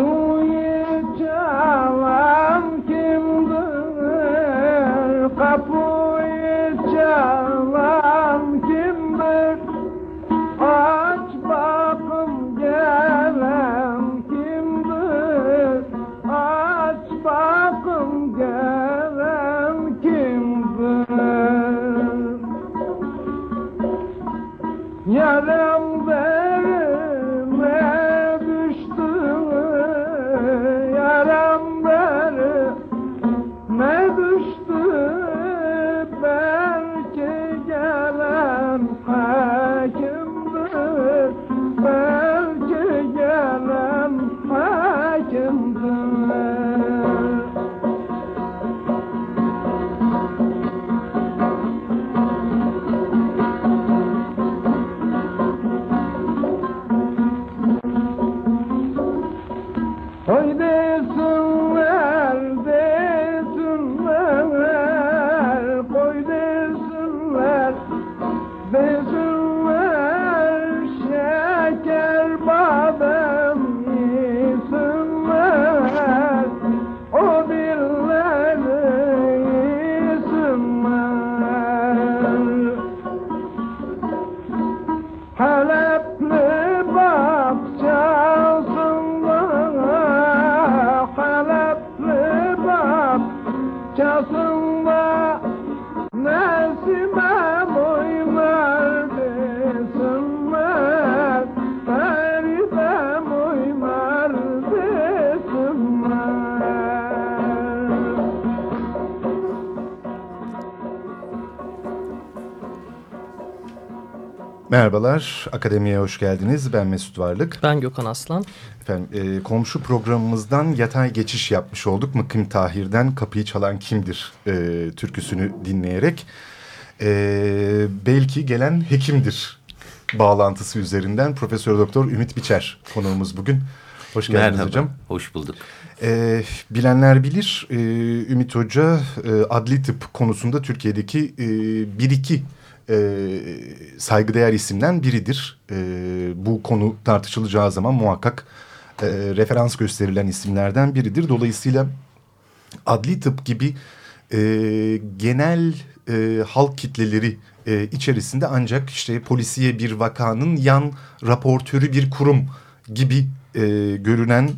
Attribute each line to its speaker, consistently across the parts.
Speaker 1: Hallelujah.
Speaker 2: Merhabalar, Akademiye hoş geldiniz. Ben Mesut Varlık.
Speaker 3: Ben Gökhan Aslan.
Speaker 2: Efendim, e, komşu programımızdan yatay geçiş yapmış olduk. Mıkım Tahir'den Kapıyı Çalan Kimdir e, türküsünü dinleyerek. E, belki gelen hekimdir bağlantısı üzerinden Profesör Doktor Ümit Biçer konuğumuz bugün. Hoş geldiniz
Speaker 4: Merhaba,
Speaker 2: hocam.
Speaker 4: hoş bulduk.
Speaker 2: E, bilenler bilir, e, Ümit Hoca e, adli tıp konusunda Türkiye'deki e, bir iki e, saygıdeğer isimden biridir. E, bu konu tartışılacağı zaman muhakkak e, referans gösterilen isimlerden biridir. Dolayısıyla adli tıp gibi e, genel e, halk kitleleri e, içerisinde ancak işte polisiye bir vakanın yan raportörü bir kurum gibi e, görünen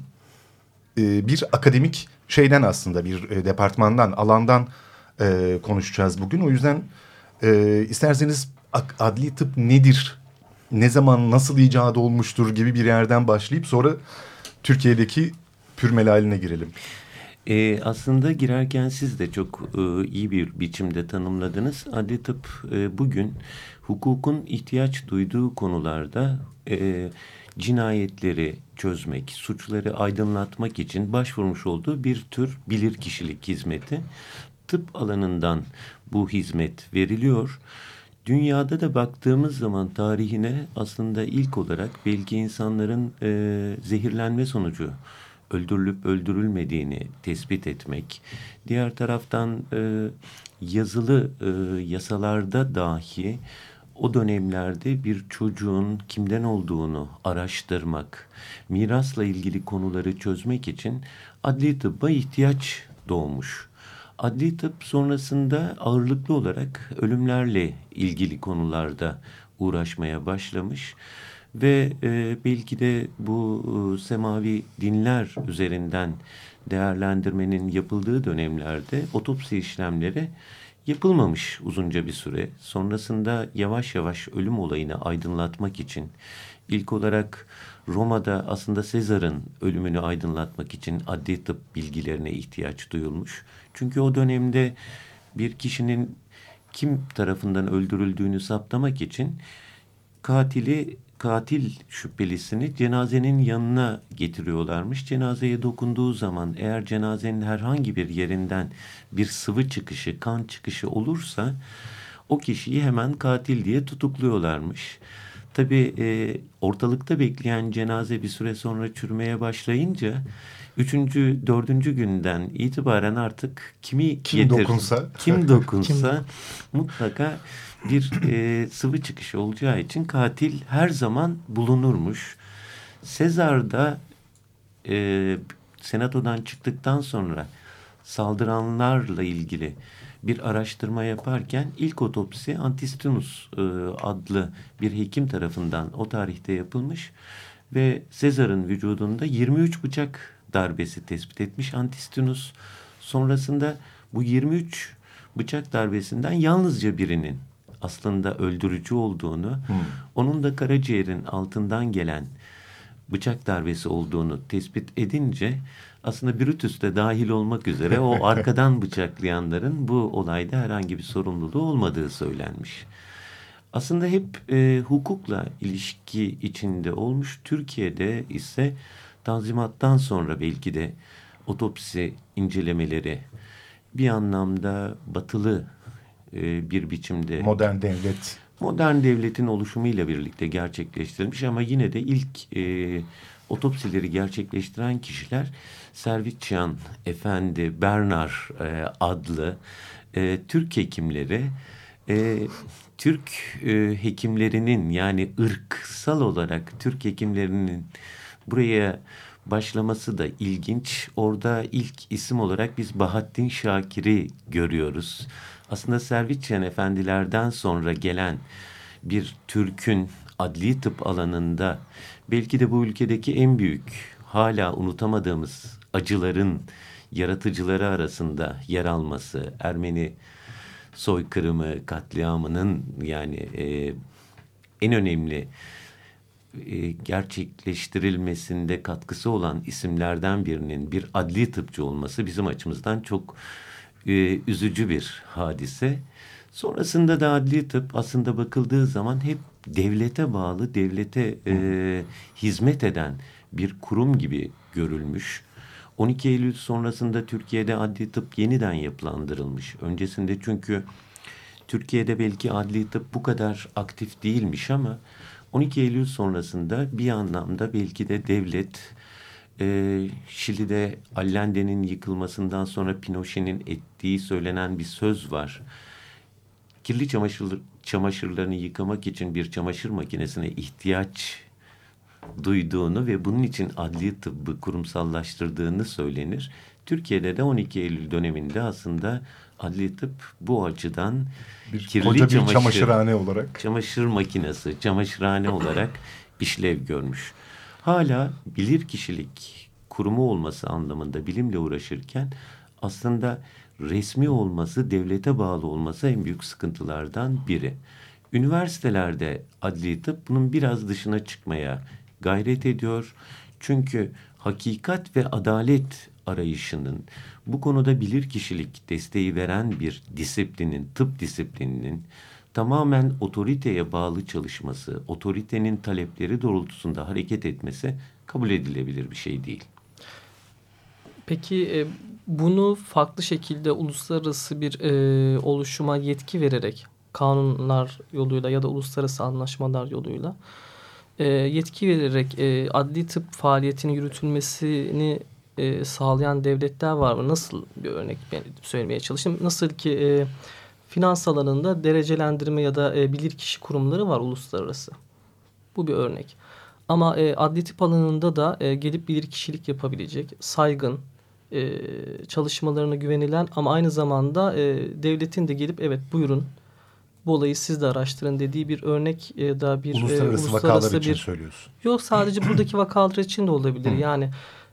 Speaker 2: e, bir akademik şeyden aslında bir e, departmandan, alandan e, konuşacağız bugün. O yüzden e, isterseniz adli tıp nedir, ne zaman nasıl icat olmuştur gibi bir yerden başlayıp sonra Türkiye'deki pürmeli haline girelim.
Speaker 4: E, aslında girerken siz de çok e, iyi bir biçimde tanımladınız. Adli tıp e, bugün hukukun ihtiyaç duyduğu konularda e, cinayetleri çözmek, suçları aydınlatmak için başvurmuş olduğu bir tür bilirkişilik hizmeti. Tıp alanından bu hizmet veriliyor. Dünyada da baktığımız zaman tarihine aslında ilk olarak belki insanların e, zehirlenme sonucu öldürülüp öldürülmediğini tespit etmek. Diğer taraftan e, yazılı e, yasalarda dahi o dönemlerde bir çocuğun kimden olduğunu araştırmak, mirasla ilgili konuları çözmek için adli tıbba ihtiyaç doğmuş. Adli tıp sonrasında ağırlıklı olarak ölümlerle ilgili konularda uğraşmaya başlamış ve e, belki de bu e, semavi dinler üzerinden değerlendirmenin yapıldığı dönemlerde otopsi işlemleri yapılmamış uzunca bir süre. Sonrasında yavaş yavaş ölüm olayını aydınlatmak için ilk olarak Roma'da aslında Sezar'ın ölümünü aydınlatmak için adli tıp bilgilerine ihtiyaç duyulmuş. Çünkü o dönemde bir kişinin kim tarafından öldürüldüğünü saptamak için katili katil şüphelisini cenazenin yanına getiriyorlarmış. Cenazeye dokunduğu zaman eğer cenazenin herhangi bir yerinden bir sıvı çıkışı, kan çıkışı olursa o kişiyi hemen katil diye tutukluyorlarmış. Tabii e, ortalıkta bekleyen cenaze bir süre sonra çürümeye başlayınca üçüncü, dördüncü günden itibaren artık kimi
Speaker 2: kim getir, dokunsa,
Speaker 4: kim dokunsa mutlaka bir e, sıvı çıkışı olacağı için katil her zaman bulunurmuş. Sezar da e, senatodan çıktıktan sonra saldıranlarla ilgili bir araştırma yaparken ilk otopsi Antistinus e, adlı bir hekim tarafından o tarihte yapılmış ve Sezar'ın vücudunda 23 bıçak darbesi tespit etmiş Antistinus. Sonrasında bu 23 bıçak darbesinden yalnızca birinin aslında öldürücü olduğunu, hmm. onun da karaciğerin altından gelen bıçak darbesi olduğunu tespit edince aslında Brutus de dahil olmak üzere o arkadan bıçaklayanların bu olayda herhangi bir sorumluluğu olmadığı söylenmiş. Aslında hep e, hukukla ilişki içinde olmuş. Türkiye'de ise Tanzimat'tan sonra belki de otopsi incelemeleri bir anlamda batılı e, bir biçimde...
Speaker 2: Modern devlet.
Speaker 4: Modern devletin oluşumuyla birlikte gerçekleştirilmiş ama yine de ilk e, otopsileri gerçekleştiren kişiler Servitçian Efendi Bernar e, adlı e, Türk hekimleri e, Türk e, hekimlerinin yani ırksal olarak Türk hekimlerinin buraya başlaması da ilginç. Orada ilk isim olarak biz Bahattin Şakir'i görüyoruz. Aslında Servitçen efendilerden sonra gelen bir Türk'ün adli tıp alanında belki de bu ülkedeki en büyük hala unutamadığımız acıların yaratıcıları arasında yer alması, Ermeni soykırımı, katliamının yani e, en önemli e, gerçekleştirilmesinde katkısı olan isimlerden birinin bir adli tıpçı olması bizim açımızdan çok e, üzücü bir hadise. Sonrasında da adli tıp aslında bakıldığı zaman hep devlete bağlı, devlete e, hizmet eden bir kurum gibi görülmüş. 12 Eylül sonrasında Türkiye'de adli tıp yeniden yapılandırılmış. Öncesinde çünkü Türkiye'de belki adli tıp bu kadar aktif değilmiş ama 12 Eylül sonrasında bir anlamda belki de devlet e, Şili'de Allende'nin yıkılmasından sonra Pinochet'in ettiği söylenen bir söz var. Kirli çamaşır, çamaşırlarını yıkamak için bir çamaşır makinesine ihtiyaç duyduğunu ve bunun için adli tıbbı kurumsallaştırdığını söylenir. Türkiye'de de 12 Eylül döneminde aslında adli tıp bu açıdan
Speaker 2: bir kirli koca bir çamaşır, çamaşırhane olarak
Speaker 4: çamaşır makinesi, çamaşırhane olarak işlev görmüş. Hala bilir kişilik kurumu olması anlamında bilimle uğraşırken aslında resmi olması, devlete bağlı olması en büyük sıkıntılardan biri. Üniversitelerde adli tıp bunun biraz dışına çıkmaya gayret ediyor. Çünkü hakikat ve adalet arayışının bu konuda bilir kişilik desteği veren bir disiplinin, tıp disiplininin tamamen otoriteye bağlı çalışması, otoritenin talepleri doğrultusunda hareket etmesi kabul edilebilir bir şey değil.
Speaker 1: Peki e, bunu farklı şekilde uluslararası bir e, oluşuma yetki vererek kanunlar yoluyla ya da uluslararası anlaşmalar yoluyla e, yetki vererek e, adli tıp faaliyetinin yürütülmesini e, sağlayan devletler var mı? Nasıl bir örnek ben söylemeye çalıştım. Nasıl ki e, finans alanında derecelendirme ya da e, bilirkişi kurumları var uluslararası. Bu bir örnek. Ama e, adli tıp alanında da e, gelip bilirkişilik yapabilecek, saygın, e, çalışmalarına güvenilen ama aynı zamanda e, devletin de gelip evet buyurun bu olayı siz de araştırın dediği bir örnek e, da bir
Speaker 2: uluslararası, e, uluslararası vakalar bir, için söylüyorsun.
Speaker 1: Yok sadece buradaki vakalar için de olabilir. Yani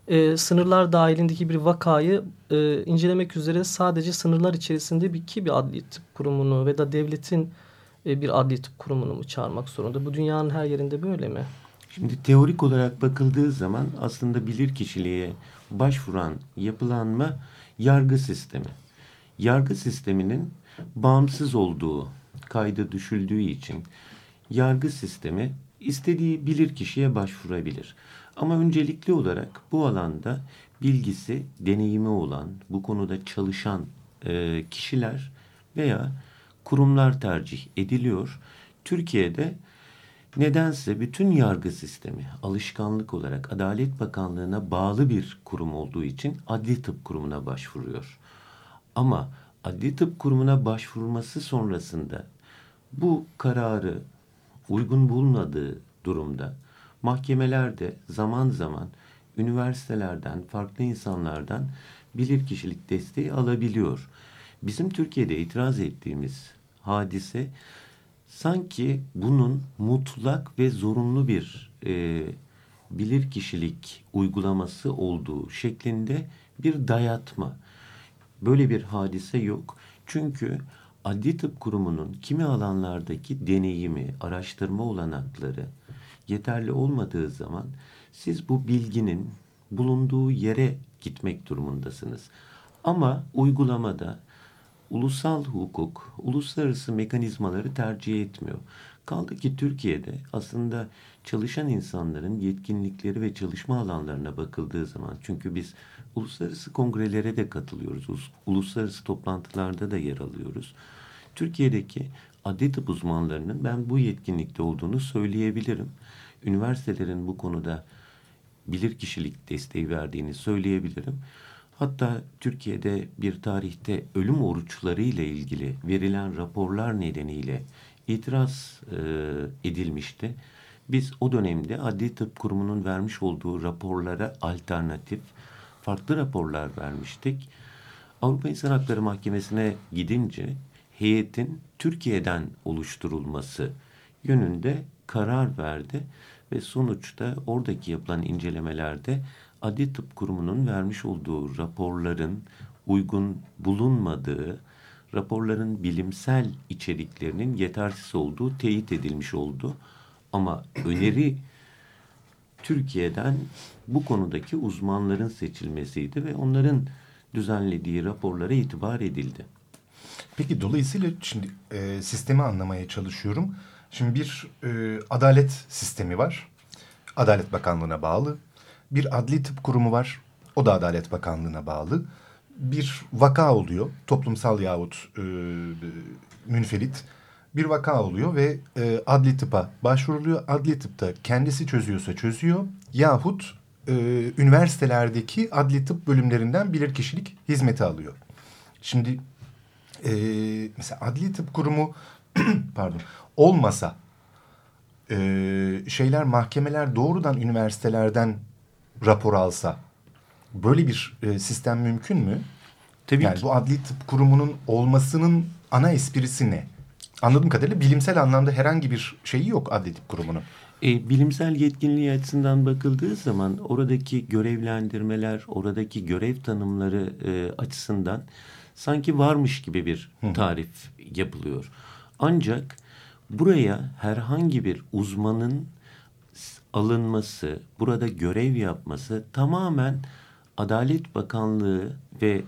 Speaker 1: e, sınırlar dahilindeki bir vakayı e, incelemek üzere sadece sınırlar içerisinde bir ki bir adli tıp kurumunu ve da devletin e, bir adli tıp kurumunu mu çağırmak zorunda? Bu dünyanın her yerinde böyle mi?
Speaker 4: Şimdi teorik olarak bakıldığı zaman aslında bilir kişiliğe başvuran yapılanma yargı sistemi. Yargı sisteminin bağımsız olduğu kayda düşüldüğü için yargı sistemi istediği bilir kişiye başvurabilir. Ama öncelikli olarak bu alanda bilgisi, deneyimi olan, bu konuda çalışan e, kişiler veya kurumlar tercih ediliyor. Türkiye'de nedense bütün yargı sistemi alışkanlık olarak Adalet Bakanlığı'na bağlı bir kurum olduğu için Adli Tıp Kurumu'na başvuruyor. Ama Adli Tıp Kurumu'na başvurması sonrasında bu kararı uygun bulmadığı durumda mahkemeler de zaman zaman üniversitelerden, farklı insanlardan bilirkişilik desteği alabiliyor. Bizim Türkiye'de itiraz ettiğimiz hadise sanki bunun mutlak ve zorunlu bir e, bilirkişilik uygulaması olduğu şeklinde bir dayatma. Böyle bir hadise yok. Çünkü Adli Tıp Kurumu'nun kimi alanlardaki deneyimi, araştırma olanakları yeterli olmadığı zaman siz bu bilginin bulunduğu yere gitmek durumundasınız. Ama uygulamada ulusal hukuk, uluslararası mekanizmaları tercih etmiyor. Kaldı ki Türkiye'de aslında çalışan insanların yetkinlikleri ve çalışma alanlarına bakıldığı zaman çünkü biz uluslararası kongrelere de katılıyoruz, uluslararası toplantılarda da yer alıyoruz. Türkiye'deki adli tıp uzmanlarının ben bu yetkinlikte olduğunu söyleyebilirim. Üniversitelerin bu konuda bilirkişilik desteği verdiğini söyleyebilirim. Hatta Türkiye'de bir tarihte ölüm oruçları ile ilgili verilen raporlar nedeniyle itiraz e, edilmişti. Biz o dönemde Adli Tıp Kurumu'nun vermiş olduğu raporlara alternatif farklı raporlar vermiştik. Avrupa İnsan Hakları Mahkemesi'ne gidince heyetin Türkiye'den oluşturulması yönünde karar verdi ve sonuçta oradaki yapılan incelemelerde Adli Tıp Kurumu'nun vermiş olduğu raporların uygun bulunmadığı, raporların bilimsel içeriklerinin yetersiz olduğu teyit edilmiş oldu. Ama öneri Türkiye'den bu konudaki uzmanların seçilmesiydi ve onların düzenlediği raporlara itibar edildi.
Speaker 2: Peki dolayısıyla şimdi e, sistemi anlamaya çalışıyorum. Şimdi bir e, adalet sistemi var. Adalet Bakanlığı'na bağlı. Bir adli tıp kurumu var. O da Adalet Bakanlığı'na bağlı. Bir vaka oluyor. Toplumsal yahut e, münferit bir vaka oluyor ve e, adli tıpa başvuruluyor. Adli tıpta kendisi çözüyorsa çözüyor. Yahut e, üniversitelerdeki adli tıp bölümlerinden bilirkişilik hizmeti alıyor. Şimdi e, mesela adli tıp kurumu pardon olmasa e, şeyler mahkemeler doğrudan üniversitelerden rapor alsa böyle bir e, sistem mümkün mü? Tabii yani ki. bu adli tıp kurumunun olmasının ana esprisi ne? Anladığım kadarıyla bilimsel anlamda herhangi bir şeyi yok adli tıp kurumunun.
Speaker 4: E, bilimsel yetkinliği açısından bakıldığı zaman oradaki görevlendirmeler, oradaki görev tanımları e, açısından sanki varmış gibi bir tarif yapılıyor. Ancak buraya herhangi bir uzmanın alınması, burada görev yapması tamamen Adalet Bakanlığı ve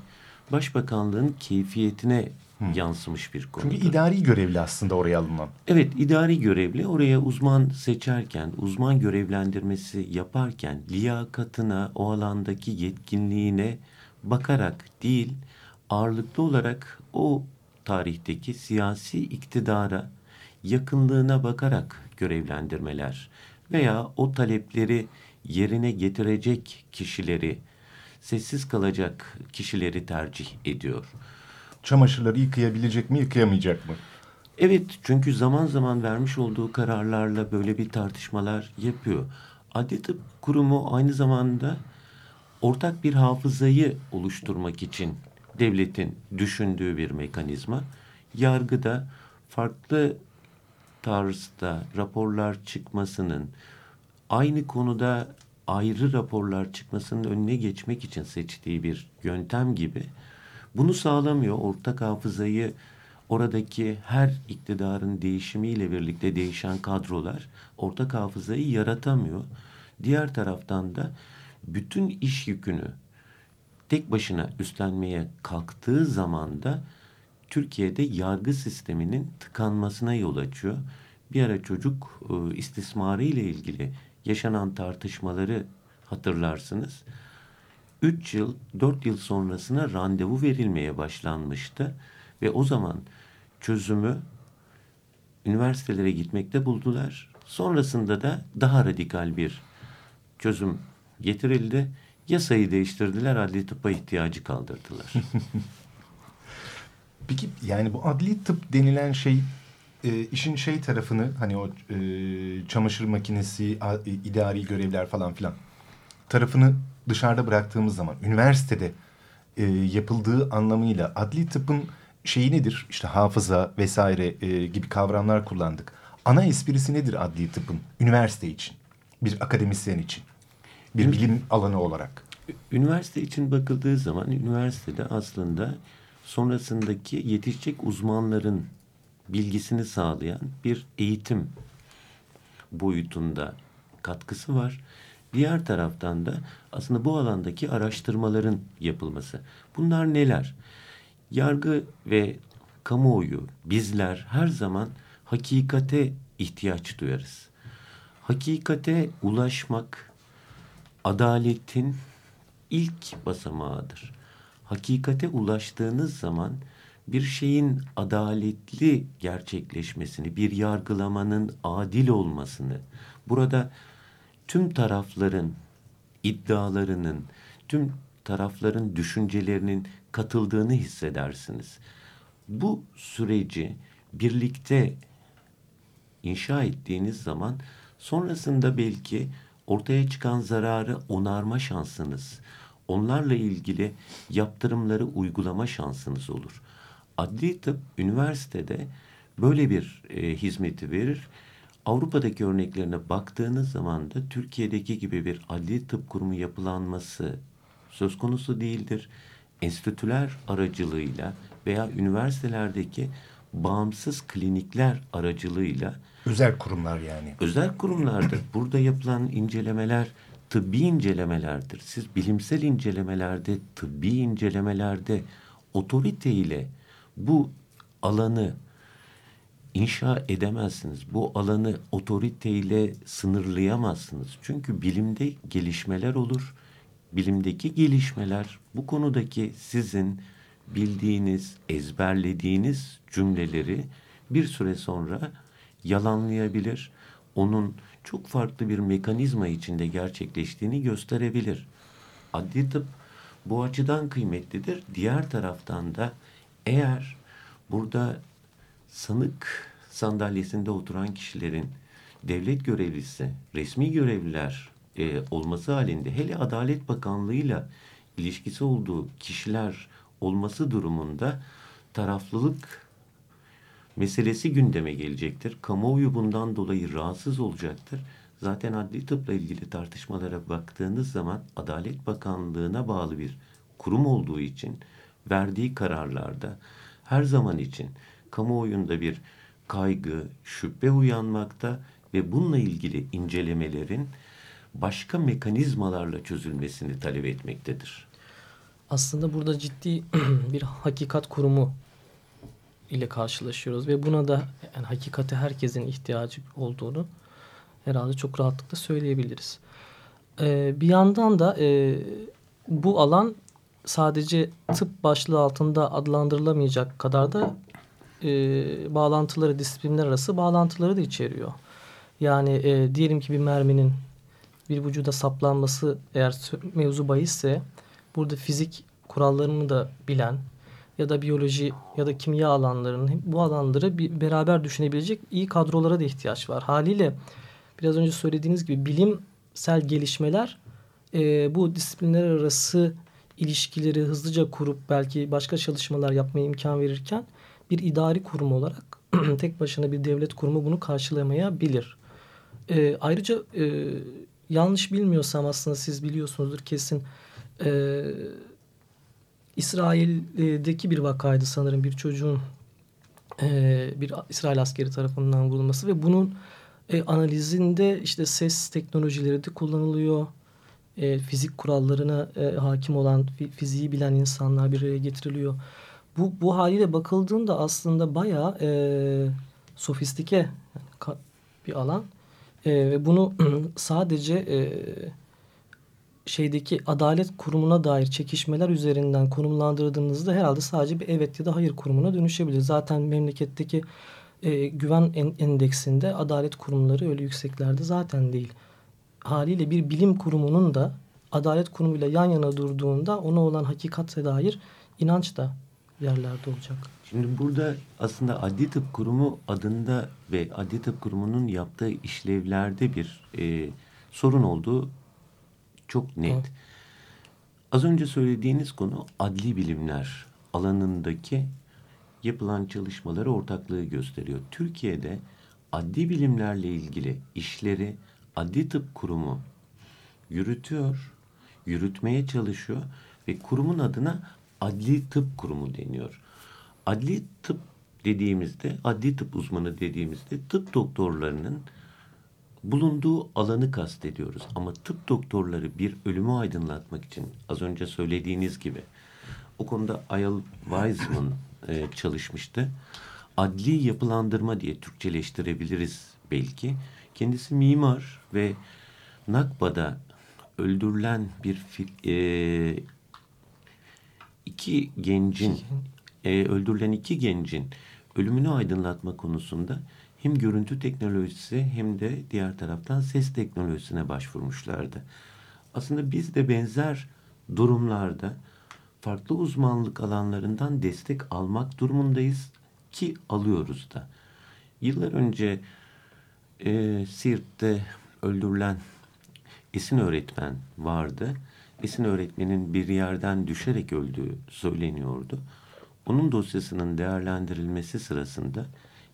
Speaker 4: Başbakanlığın keyfiyetine Hı. yansımış bir konu.
Speaker 2: Çünkü idari görevli aslında oraya alınan.
Speaker 4: Evet idari görevli oraya uzman seçerken, uzman görevlendirmesi yaparken liyakatına, o alandaki yetkinliğine bakarak değil, ağırlıklı olarak o tarihteki siyasi iktidara yakınlığına bakarak görevlendirmeler veya o talepleri yerine getirecek kişileri, sessiz kalacak kişileri tercih ediyor.
Speaker 2: Çamaşırları yıkayabilecek mi, yıkayamayacak mı?
Speaker 4: Evet, çünkü zaman zaman vermiş olduğu kararlarla böyle bir tartışmalar yapıyor. Adli Tıp Kurumu aynı zamanda ortak bir hafızayı oluşturmak için devletin düşündüğü bir mekanizma. Yargıda farklı tarzda raporlar çıkmasının aynı konuda ayrı raporlar çıkmasının önüne geçmek için seçtiği bir yöntem gibi bunu sağlamıyor. Ortak hafızayı oradaki her iktidarın değişimiyle birlikte değişen kadrolar ortak hafızayı yaratamıyor. Diğer taraftan da bütün iş yükünü tek başına üstlenmeye kalktığı zaman da Türkiye'de yargı sisteminin tıkanmasına yol açıyor. Bir ara çocuk e, istismarı ile ilgili yaşanan tartışmaları hatırlarsınız. 3 yıl, 4 yıl sonrasına randevu verilmeye başlanmıştı ve o zaman çözümü üniversitelere gitmekte buldular. Sonrasında da daha radikal bir çözüm getirildi. Yasayı değiştirdiler, adli tıbba ihtiyacı kaldırdılar.
Speaker 2: Peki yani bu adli tıp denilen şey e, işin şey tarafını hani o e, çamaşır makinesi, a, e, idari görevler falan filan tarafını dışarıda bıraktığımız zaman üniversitede e, yapıldığı anlamıyla adli tıpın şeyi nedir? İşte hafıza vesaire e, gibi kavramlar kullandık. Ana esprisi nedir adli tıpın üniversite için? Bir akademisyen için. Bir bilim alanı olarak.
Speaker 4: Üniversite için bakıldığı zaman üniversitede aslında sonrasındaki yetişecek uzmanların bilgisini sağlayan bir eğitim boyutunda katkısı var. Diğer taraftan da aslında bu alandaki araştırmaların yapılması. Bunlar neler? Yargı ve kamuoyu, bizler her zaman hakikate ihtiyaç duyarız. Hakikate ulaşmak adaletin ilk basamağıdır. Hakikate ulaştığınız zaman bir şeyin adaletli gerçekleşmesini, bir yargılamanın adil olmasını, burada tüm tarafların iddialarının, tüm tarafların düşüncelerinin katıldığını hissedersiniz. Bu süreci birlikte inşa ettiğiniz zaman sonrasında belki ortaya çıkan zararı onarma şansınız, onlarla ilgili yaptırımları uygulama şansınız olur. Adli tıp üniversitede böyle bir e, hizmeti verir. Avrupa'daki örneklerine baktığınız zaman da Türkiye'deki gibi bir adli tıp kurumu yapılanması söz konusu değildir. Enstitüler aracılığıyla veya üniversitelerdeki bağımsız klinikler aracılığıyla
Speaker 2: özel kurumlar yani.
Speaker 4: Özel kurumlardır. Burada yapılan incelemeler tıbbi incelemelerdir. Siz bilimsel incelemelerde, tıbbi incelemelerde otoriteyle bu alanı inşa edemezsiniz. Bu alanı otoriteyle sınırlayamazsınız. Çünkü bilimde gelişmeler olur. Bilimdeki gelişmeler bu konudaki sizin bildiğiniz, ezberlediğiniz cümleleri bir süre sonra yalanlayabilir. Onun çok farklı bir mekanizma içinde gerçekleştiğini gösterebilir. Adli tıp bu açıdan kıymetlidir. Diğer taraftan da eğer burada sanık sandalyesinde oturan kişilerin devlet görevlisi, resmi görevliler e, olması halinde hele Adalet Bakanlığı'yla ilişkisi olduğu kişiler olması durumunda taraflılık meselesi gündeme gelecektir. Kamuoyu bundan dolayı rahatsız olacaktır. Zaten adli tıpla ilgili tartışmalara baktığınız zaman Adalet Bakanlığı'na bağlı bir kurum olduğu için verdiği kararlarda her zaman için kamuoyunda bir kaygı, şüphe uyanmakta ve bununla ilgili incelemelerin başka mekanizmalarla çözülmesini talep etmektedir.
Speaker 1: Aslında burada ciddi bir hakikat kurumu ile karşılaşıyoruz ve buna da yani hakikate herkesin ihtiyacı olduğunu herhalde çok rahatlıkla söyleyebiliriz. Ee, bir yandan da e, bu alan sadece tıp başlığı altında adlandırılamayacak kadar da e, bağlantıları, disiplinler arası bağlantıları da içeriyor. Yani e, diyelim ki bir merminin bir vücuda saplanması eğer mevzu bahisse burada fizik kurallarını da bilen ya da biyoloji ya da kimya alanlarının bu alanları bir beraber düşünebilecek iyi kadrolara da ihtiyaç var. Haliyle biraz önce söylediğiniz gibi bilimsel gelişmeler e, bu disiplinler arası ilişkileri hızlıca kurup belki başka çalışmalar yapmaya imkan verirken bir idari kurum olarak tek başına bir devlet kurumu bunu karşılamayabilir. E, ayrıca e, yanlış bilmiyorsam aslında siz biliyorsunuzdur kesin. E, İsrail'deki bir vakaydı sanırım bir çocuğun e, bir İsrail askeri tarafından vurulması ve bunun e, analizinde işte ses teknolojileri de kullanılıyor. E, fizik kurallarına e, hakim olan, fiziği bilen insanlar bir araya getiriliyor. Bu, bu haliyle bakıldığında aslında bayağı e, sofistike bir alan. E, ve bunu sadece e, şeydeki adalet kurumuna dair çekişmeler üzerinden konumlandırdığınızda herhalde sadece bir evet ya da hayır kurumuna dönüşebilir. Zaten memleketteki e, güven en, endeksinde adalet kurumları öyle yükseklerde zaten değil. Haliyle bir bilim kurumunun da adalet kurumuyla yan yana durduğunda ona olan hakikate dair inanç da yerlerde olacak.
Speaker 4: Şimdi burada aslında Adli Tıp Kurumu adında ve Adli Tıp Kurumu'nun yaptığı işlevlerde bir e, sorun olduğu çok net. Evet. Az önce söylediğiniz konu adli bilimler alanındaki yapılan çalışmaları ortaklığı gösteriyor. Türkiye'de adli bilimlerle ilgili işleri Adli Tıp Kurumu yürütüyor, yürütmeye çalışıyor ve kurumun adına Adli Tıp Kurumu deniyor. Adli tıp dediğimizde, adli tıp uzmanı dediğimizde tıp doktorlarının bulunduğu alanı kastediyoruz. Ama tıp doktorları bir ölümü aydınlatmak için az önce söylediğiniz gibi o konuda Ayal Weizmann e, çalışmıştı. Adli yapılandırma diye Türkçeleştirebiliriz belki. Kendisi mimar ve Nakba'da öldürülen bir e, iki gencin e, öldürülen iki gencin ölümünü aydınlatma konusunda hem görüntü teknolojisi hem de diğer taraftan ses teknolojisine başvurmuşlardı. Aslında biz de benzer durumlarda farklı uzmanlık alanlarından destek almak durumundayız ki alıyoruz da. Yıllar önce e, Siirt'te öldürülen Esin öğretmen vardı. Esin öğretmenin bir yerden düşerek öldüğü söyleniyordu. Onun dosyasının değerlendirilmesi sırasında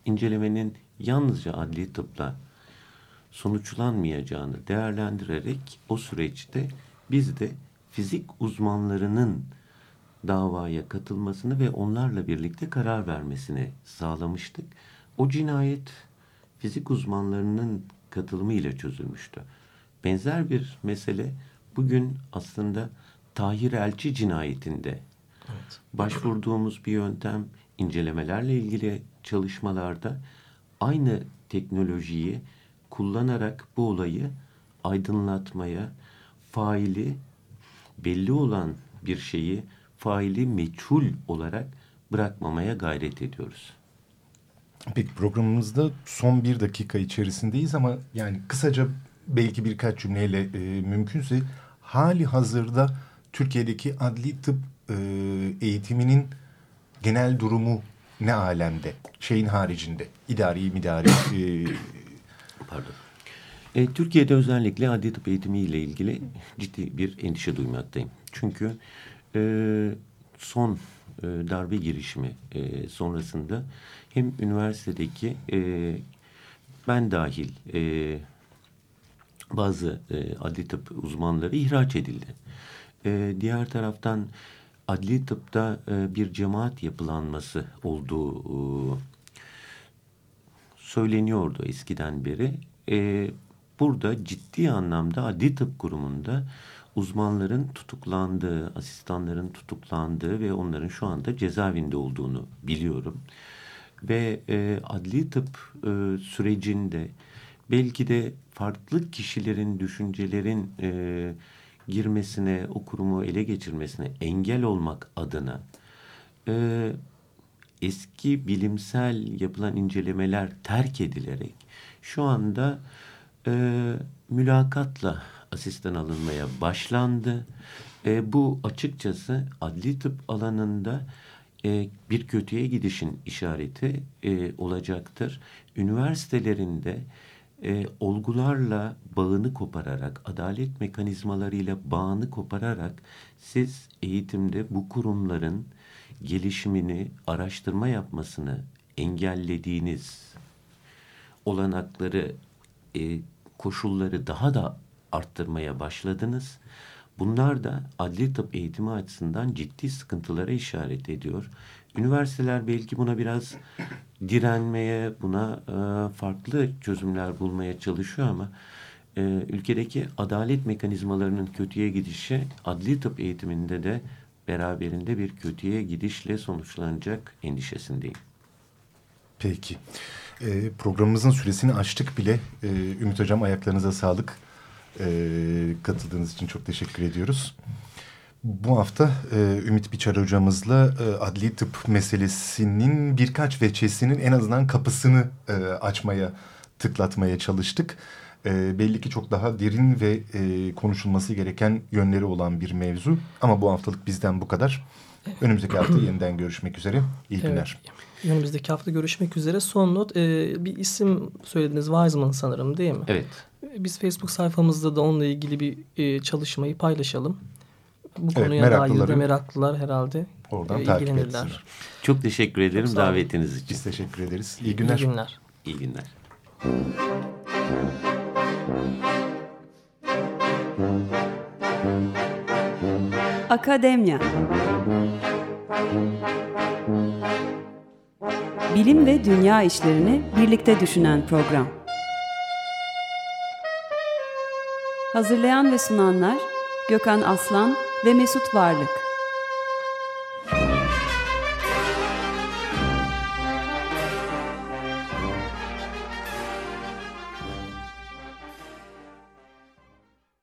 Speaker 4: incelemenin yalnızca adli tıpla sonuçlanmayacağını değerlendirerek o süreçte biz de fizik uzmanlarının davaya katılmasını ve onlarla birlikte karar vermesini sağlamıştık. O cinayet fizik uzmanlarının katılımı ile çözülmüştü. Benzer bir mesele bugün aslında Tahir Elçi cinayetinde evet. başvurduğumuz bir yöntem incelemelerle ilgili çalışmalarda aynı teknolojiyi kullanarak bu olayı aydınlatmaya, faili belli olan bir şeyi faili meçhul olarak bırakmamaya gayret ediyoruz.
Speaker 2: Peki programımızda son bir dakika içerisindeyiz ama yani kısaca belki birkaç cümleyle e, mümkünse hali hazırda Türkiye'deki adli tıp e, eğitiminin genel durumu ne alemde? Şeyin haricinde. idari midari. e...
Speaker 4: Pardon. E, Türkiye'de özellikle adli tıp eğitimi ile ilgili ciddi bir endişe duymaktayım. Çünkü e, son e, darbe girişimi e, sonrasında hem üniversitedeki e, ben dahil e, bazı e, adli tıp uzmanları ihraç edildi. E, diğer taraftan adli tıpta e, bir cemaat yapılanması olduğu e, söyleniyordu eskiden beri. E, burada ciddi anlamda adli tıp kurumunda uzmanların tutuklandığı, asistanların tutuklandığı ve onların şu anda cezaevinde olduğunu biliyorum. Ve e, adli tıp e, sürecinde belki de farklı kişilerin, düşüncelerin e, girmesine, o kurumu ele geçirmesine engel olmak adına e, eski bilimsel yapılan incelemeler terk edilerek şu anda e, mülakatla asistan alınmaya başlandı. E, bu açıkçası adli tıp alanında e, bir kötüye gidişin işareti e, olacaktır. Üniversitelerinde e, olgularla bağını kopararak, adalet mekanizmalarıyla bağını kopararak siz eğitimde bu kurumların gelişimini, araştırma yapmasını engellediğiniz olanakları, e, koşulları daha da arttırmaya başladınız. Bunlar da adli tıp eğitimi açısından ciddi sıkıntılara işaret ediyor. Üniversiteler belki buna biraz direnmeye, buna e, farklı çözümler bulmaya çalışıyor ama e, ülkedeki adalet mekanizmalarının kötüye gidişi adli tıp eğitiminde de beraberinde bir kötüye gidişle sonuçlanacak endişesindeyim.
Speaker 2: Peki. E, programımızın süresini açtık bile. E, Ümit Hocam ayaklarınıza sağlık. E, katıldığınız için çok teşekkür ediyoruz. Bu hafta e, Ümit Biçer hocamızla e, adli tıp meselesinin birkaç veçesinin en azından kapısını e, açmaya, tıklatmaya çalıştık. E, belli ki çok daha derin ve e, konuşulması gereken yönleri olan bir mevzu. Ama bu haftalık bizden bu kadar. Önümüzdeki hafta yeniden görüşmek üzere. İyi günler.
Speaker 1: Evet. Önümüzdeki hafta görüşmek üzere. Son not e, bir isim söylediniz Wiseman sanırım değil mi?
Speaker 4: Evet.
Speaker 1: Biz Facebook sayfamızda da onunla ilgili bir e, çalışmayı paylaşalım. Bu
Speaker 2: evet,
Speaker 1: konuya dair de meraklılar herhalde
Speaker 2: oradan e, ilgilenirler.
Speaker 4: Çok teşekkür ederim Çok davetiniz için.
Speaker 2: Biz teşekkür ederiz. İyi günler.
Speaker 1: İyi günler.
Speaker 4: İyi günler.
Speaker 5: Akademya Bilim ve dünya işlerini birlikte düşünen program. Hazırlayan ve sunanlar Gökhan Aslan ve Mesut Varlık.